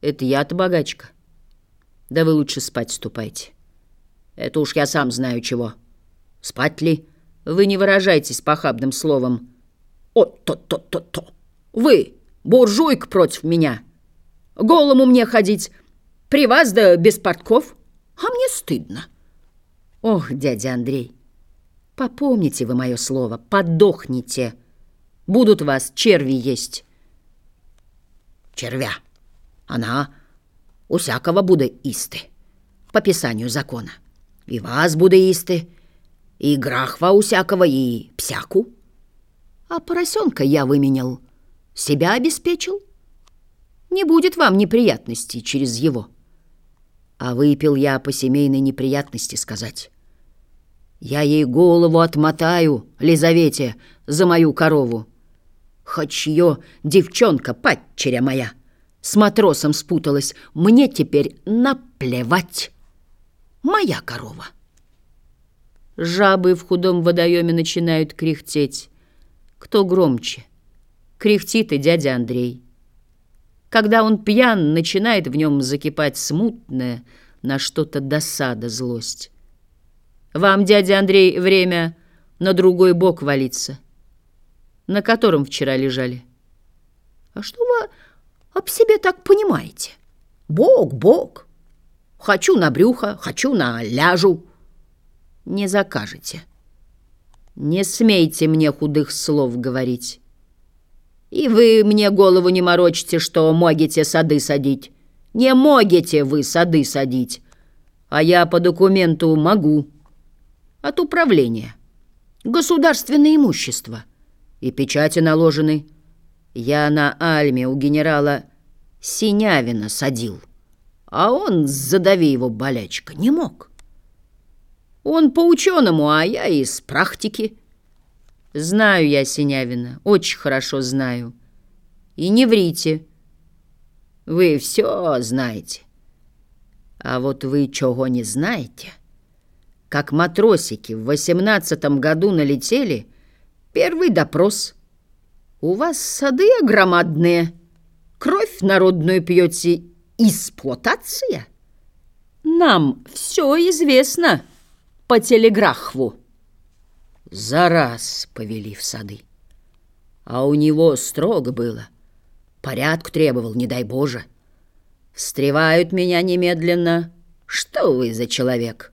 Это я-то богачка. Да вы лучше спать ступайте. Это уж я сам знаю чего. Спать ли? Вы не выражайтесь похабным словом. О-то-то-то-то. Вы, буржуйка против меня. Голому мне ходить. При вас да без портков. А мне стыдно. Ох, дядя Андрей, попомните вы мое слово, подохните. Будут вас черви есть. Червя. Она у всякого буде исты, по писанию закона. И вас буде исты, и грахва у всякого, и псяку. А поросенка я выменял, себя обеспечил. Не будет вам неприятностей через его. А выпил я по семейной неприятности сказать. Я ей голову отмотаю, Лизавете, за мою корову. Хоть ее девчонка, падчеря моя, с матросом спуталась, мне теперь наплевать. Моя корова. Жабы в худом водоеме начинают кряхтеть. Кто громче? Кряхтит и дядя Андрей. Когда он пьян, начинает в нем закипать смутная на что-то досада, злость. Вам, дядя Андрей, время на другой бок валиться. На котором вчера лежали? А что вы об себе так понимаете? Бог, Бог. Хочу на брюхо, хочу на ляжу. Не закажете. Не смейте мне худых слов говорить. И вы мне голову не морочите, что могете сады садить. Не могете вы сады садить. А я по документу могу. От управления. Государственное имущество. И печати наложены. Я на Альме у генерала Синявина садил. А он, задави его болячка, не мог. Он по ученому, а я из практики. Знаю я Синявина, очень хорошо знаю. И не врите. Вы все знаете. А вот вы чего не знаете? Как матросики в восемнадцатом году налетели, первый допрос. У вас сады громадные, кровь народную пьете, эксплуатация? Нам все известно по телеграфу за раз повели в сады. А у него строго было. Порядку требовал, не дай Боже. Встревают меня немедленно. Что вы за человек?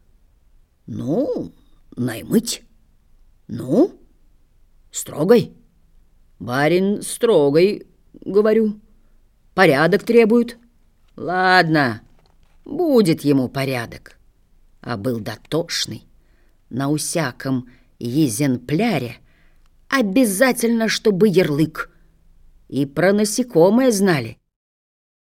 Ну, наймыть. Ну, строгой. Барин строгой, говорю. Порядок требует. Ладно, будет ему порядок. А был дотошный, на усяком езенпляре обязательно, чтобы ярлык. И про насекомое знали.